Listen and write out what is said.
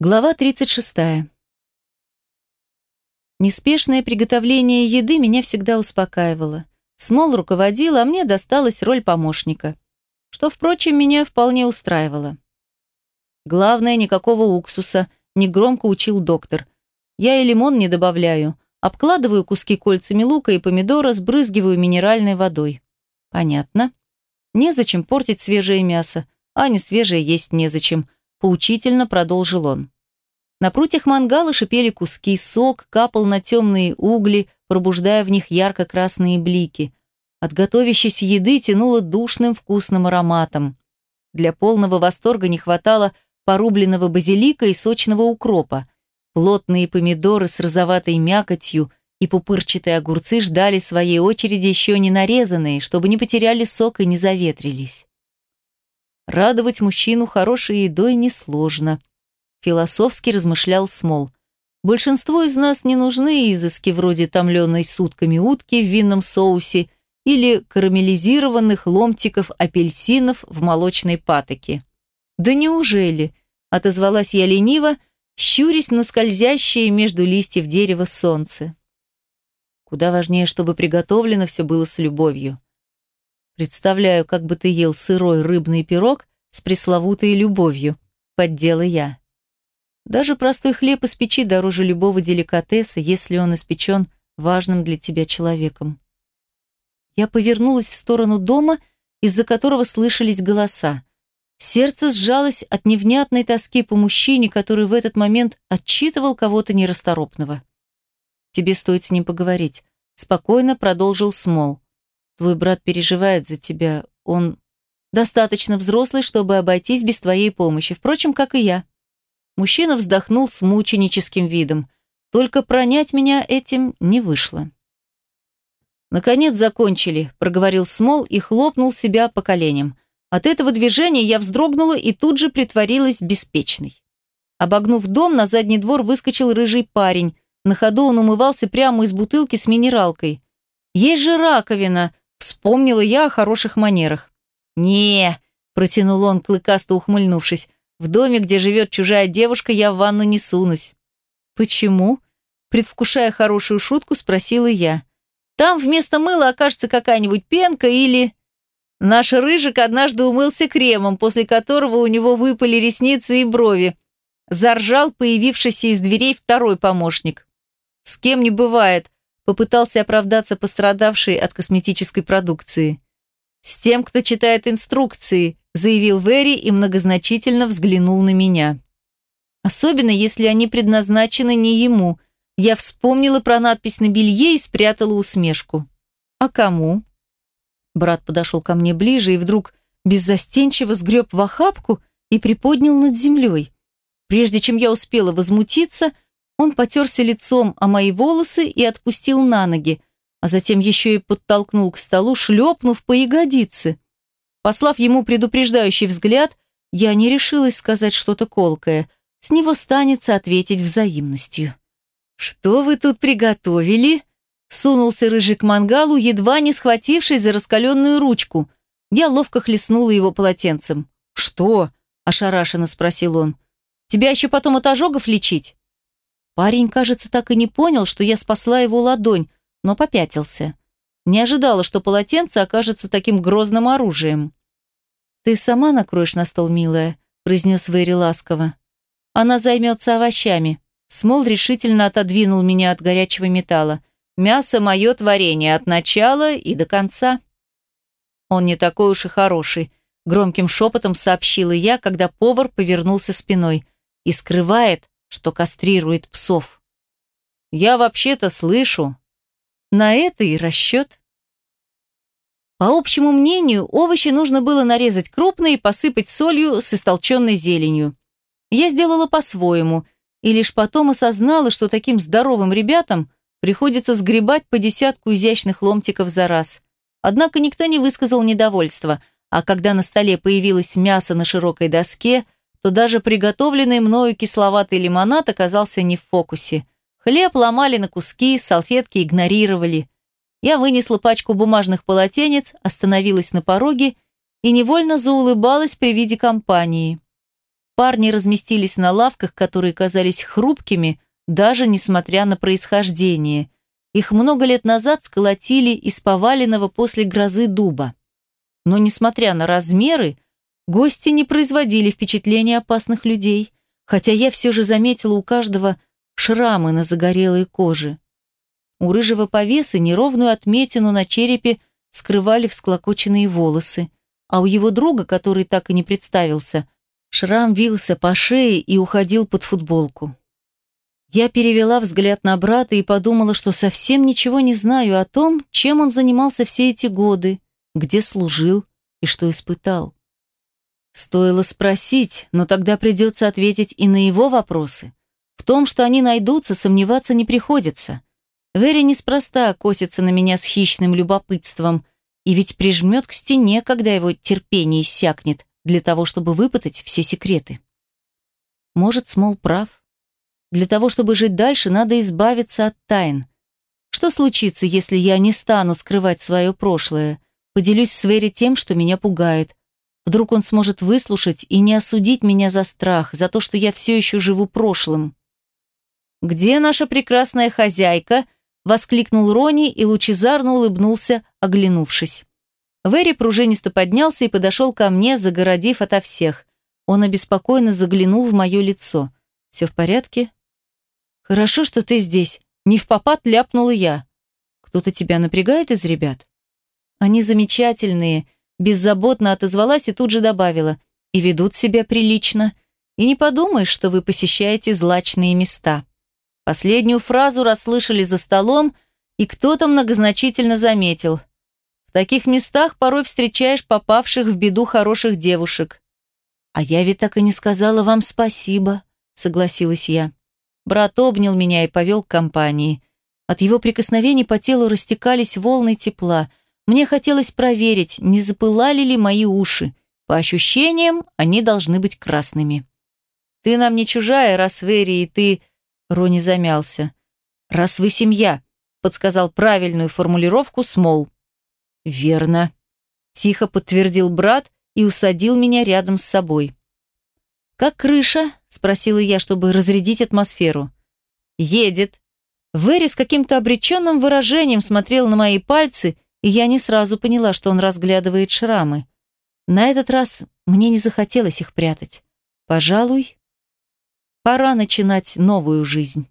Глава 36. Неспешное приготовление еды меня всегда успокаивало. Смол руководил, а мне досталась роль помощника. Что, впрочем, меня вполне устраивало. Главное, никакого уксуса, негромко учил доктор. Я и лимон не добавляю. Обкладываю куски кольцами лука и помидора, сбрызгиваю минеральной водой. Понятно. Незачем портить свежее мясо, а не свежее есть незачем. Поучительно продолжил он. На прутьях мангала шипели куски, сок капал на темные угли, пробуждая в них ярко-красные блики. От готовящейся еды тянуло душным вкусным ароматом. Для полного восторга не хватало порубленного базилика и сочного укропа. Плотные помидоры с розоватой мякотью и пупырчатые огурцы ждали своей очереди еще не нарезанные, чтобы не потеряли сок и не заветрились. Радовать мужчину хорошей едой несложно. Философски размышлял Смол. Большинству из нас не нужны изыски вроде томленой сутками утки в винном соусе или карамелизированных ломтиков апельсинов в молочной патоке. «Да неужели?» – отозвалась я лениво, щурясь на скользящее между листьев дерева солнце. Куда важнее, чтобы приготовлено все было с любовью. Представляю, как бы ты ел сырой рыбный пирог с пресловутой любовью, поддела я. Даже простой хлеб из печи дороже любого деликатеса, если он испечен важным для тебя человеком. Я повернулась в сторону дома, из-за которого слышались голоса. Сердце сжалось от невнятной тоски по мужчине, который в этот момент отчитывал кого-то нерасторопного. «Тебе стоит с ним поговорить», — спокойно продолжил Смол. Твой брат переживает за тебя. Он достаточно взрослый, чтобы обойтись без твоей помощи. Впрочем, как и я. Мужчина вздохнул с мученическим видом. Только пронять меня этим не вышло. «Наконец закончили», – проговорил Смол и хлопнул себя по коленям. От этого движения я вздрогнула и тут же притворилась беспечной. Обогнув дом, на задний двор выскочил рыжий парень. На ходу он умывался прямо из бутылки с минералкой. «Есть же раковина!» Вспомнила я о хороших манерах. не протянул он, клыкасто ухмыльнувшись. «В доме, где живет чужая девушка, я в ванну не сунусь». «Почему?» Предвкушая хорошую шутку, спросила я. «Там вместо мыла окажется какая-нибудь пенка или...» Наш Рыжик однажды умылся кремом, после которого у него выпали ресницы и брови. Заржал появившийся из дверей второй помощник. «С кем не бывает», попытался оправдаться пострадавший от косметической продукции. «С тем, кто читает инструкции», заявил Вэри и многозначительно взглянул на меня. Особенно, если они предназначены не ему. Я вспомнила про надпись на белье и спрятала усмешку. «А кому?» Брат подошел ко мне ближе и вдруг беззастенчиво сгреб в охапку и приподнял над землей. Прежде чем я успела возмутиться, он потерся лицом о мои волосы и отпустил на ноги, а затем еще и подтолкнул к столу, шлепнув по ягодице. Послав ему предупреждающий взгляд, я не решилась сказать что-то колкое. С него станется ответить взаимностью. «Что вы тут приготовили?» Сунулся рыжий к мангалу, едва не схватившись за раскаленную ручку. Я ловко хлестнула его полотенцем. «Что?» – ошарашенно спросил он. «Тебя еще потом от ожогов лечить?» Парень, кажется, так и не понял, что я спасла его ладонь, но попятился. Не ожидала, что полотенце окажется таким грозным оружием. «Ты сама накроешь на стол, милая», – произнес Вэри ласково. «Она займется овощами». Смол решительно отодвинул меня от горячего металла. «Мясо – мое творение от начала и до конца». «Он не такой уж и хороший», – громким шепотом сообщила я, когда повар повернулся спиной. «И скрывает, что кастрирует псов. Я вообще-то слышу. На это и расчет. По общему мнению, овощи нужно было нарезать крупно и посыпать солью с истолченной зеленью. Я сделала по-своему, и лишь потом осознала, что таким здоровым ребятам приходится сгребать по десятку изящных ломтиков за раз. Однако никто не высказал недовольства, а когда на столе появилось мясо на широкой доске – то даже приготовленный мною кисловатый лимонад оказался не в фокусе. Хлеб ломали на куски, салфетки игнорировали. Я вынесла пачку бумажных полотенец, остановилась на пороге и невольно заулыбалась при виде компании. парни разместились на лавках, которые казались хрупкими, даже несмотря на происхождение. Их много лет назад сколотили из поваленного после грозы дуба. Но, несмотря на размеры, гости не производили впечатления опасных людей, хотя я все же заметила у каждого шрамы на загорелой коже. У рыжего повесы неровную отметину на черепе скрывали всклокоченные волосы, а у его друга, который так и не представился, шрам вился по шее и уходил под футболку. Я перевела взгляд на брата и подумала, что совсем ничего не знаю о том, чем он занимался все эти годы, где служил и что испытал. Стоило спросить, но тогда придется ответить и на его вопросы. В том, что они найдутся, сомневаться не приходится. Вэри неспроста косится на меня с хищным любопытством и ведь прижмет к стене, когда его терпение иссякнет, для того, чтобы выпытать все секреты. Может, Смол прав. Для того, чтобы жить дальше, надо избавиться от тайн. Что случится, если я не стану скрывать свое прошлое? Поделюсь с Вэри тем, что меня пугает. Вдруг он сможет выслушать и не осудить меня за страх, за то, что я все еще живу прошлым. «Где наша прекрасная хозяйка?» – воскликнул Рони и лучезарно улыбнулся, оглянувшись. Вэри пружинисто поднялся и подошел ко мне, загородив ото всех. Он обеспокоенно заглянул в мое лицо. «Все в порядке?» «Хорошо, что ты здесь», – не в попад ляпнула я. «Кто-то тебя напрягает из ребят?» «Они замечательные», – беззаботно отозвалась и тут же добавила. «И ведут себя прилично. И не подумаешь, что вы посещаете злачные места». Последнюю фразу расслышали за столом, и кто-то многозначительно заметил. В таких местах порой встречаешь попавших в беду хороших девушек. «А я ведь так и не сказала вам спасибо», — согласилась я. Брат обнял меня и повел к компании. От его прикосновений по телу растекались волны тепла. Мне хотелось проверить, не запылали ли мои уши. По ощущениям, они должны быть красными. «Ты нам не чужая, Росвери, и ты...» Рони замялся. «Раз вы семья», — подсказал правильную формулировку Смол. «Верно», — тихо подтвердил брат и усадил меня рядом с собой. «Как крыша?» – спросила я, чтобы разрядить атмосферу. «Едет». Вэри с каким-то обреченным выражением смотрел на мои пальцы, и я не сразу поняла, что он разглядывает шрамы. На этот раз мне не захотелось их прятать. Пожалуй, пора начинать новую жизнь.